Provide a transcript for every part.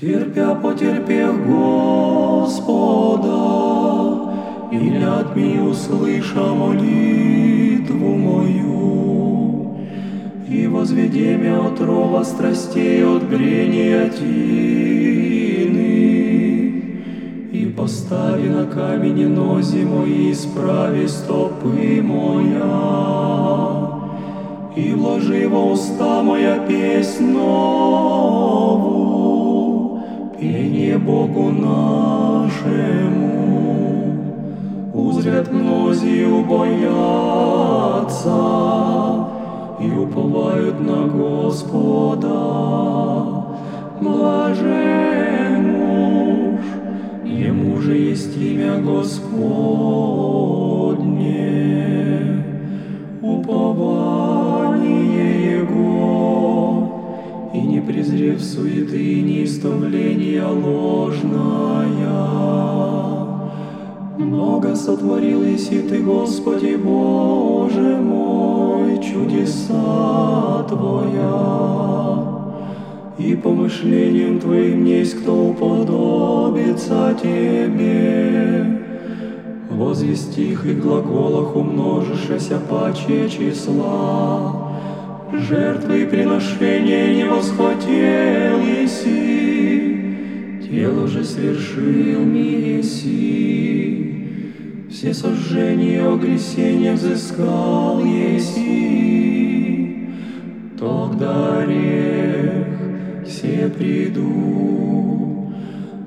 Терпя потерпев Господа, и не отми услыша молитву мою, и возведи меня от рова страстей, от брения тины, и постави на камень нози мои, исправи стопы моя, и вложи во уста моя песнь Богу нашему. Узрят мнозию боятся и уповают на Господа. Блажен муж, ему же есть имя Господне. Презрев суеты и неистовления ложная. Много сотворил Иси Ты, Господи Боже мой, чудеса Твоя. И помышлением Твоим есть кто уподобится Тебе. Возле стих и глаголах умножишься паче числа. Жертвы приношения не восхотел Иси, тело же свершил Месси. Все сожжения огресения взыскал Еси. Тогда орех все приду,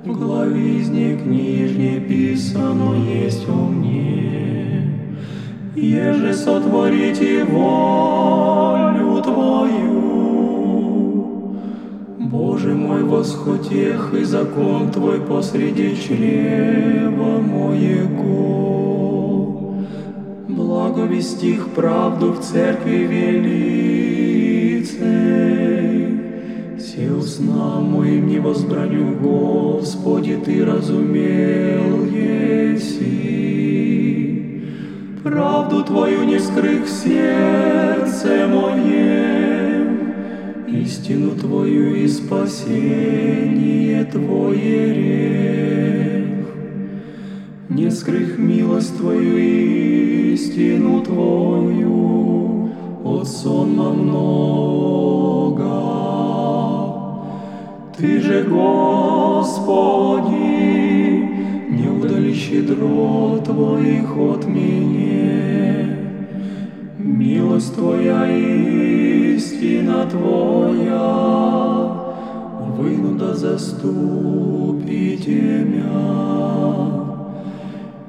в главизне книжне писано есть о мне. Еже сотворите волю восхотех и закон Твой посреди чрева моего. Благовестих правду в церкви велицей, все устна моим не возбраню, Господи, Ты разумел еси. Правду Твою не скрых сердце моем, истину Твою и спасение Твое рех. Не скрых милость Твою и истину Твою от сонма много. Ты же, Господи, не удали щедро Твоих от меня. Милость Твоя и Твоя, вынуда заступите мя.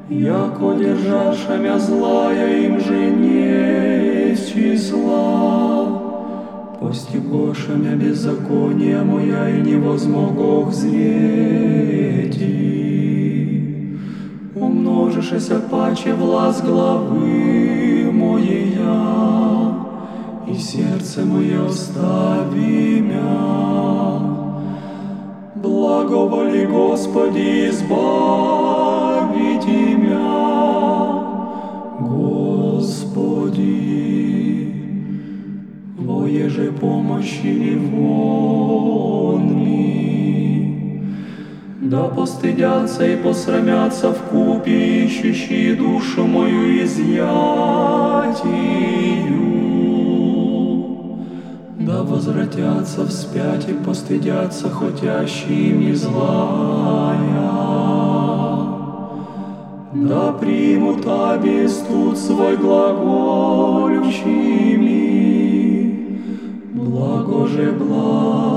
Яко держаша мя злая им же не из числа, Постигоша мя беззакония моя и не возмогох зреть. Умножишься паче власть главы моя, и сердце мое остави мя. Благоволи, Господи, избавить имя, Господи, воеже помощи вон ми. Да постыдятся и посрамятся в купе, ищущие душу мою изъятию. Возвратятся вспять и постыдятся хотящие им злая. Да примут обестут свой глаголющими, благоже, благоже.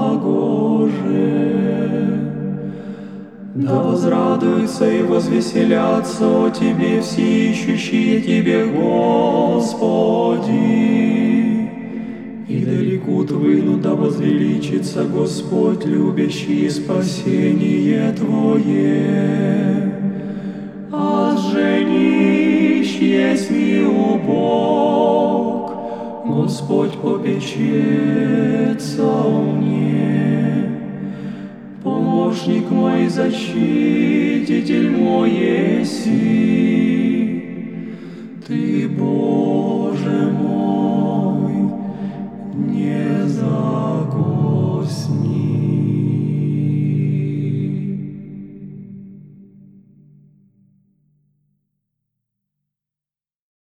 Да возрадуются и возвеселятся о Тебе все ищущие Тебе, Господи. И далеко Твыну да возвеличится Господь, любящий спасение Твое. А женищ есть ми убог, Господь попечется о мне. Помощник мой, защититель мой еси,